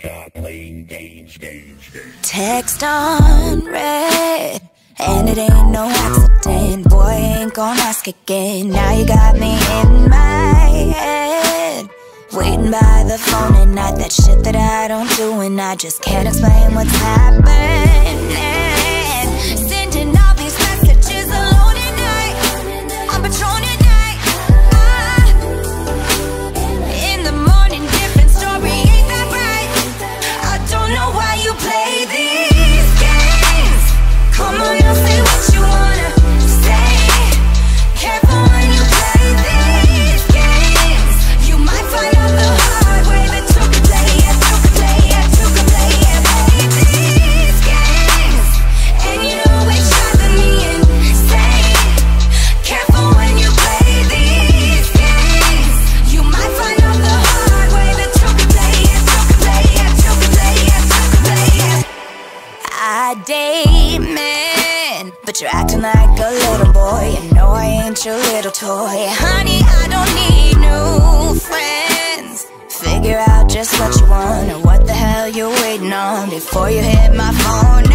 stop playing games, games, games. Text on read, and it ain't no accident. Boy, ain't gonna ask again. Now you got me in my head. Waiting by the phone at night, that shit that I don't do, and I just can't explain what's happening. Date men, but you're acting like a little boy. You know I ain't your little toy. Honey, I don't need new friends. Figure out just what you want and what the hell you're waiting on before you hit my phone.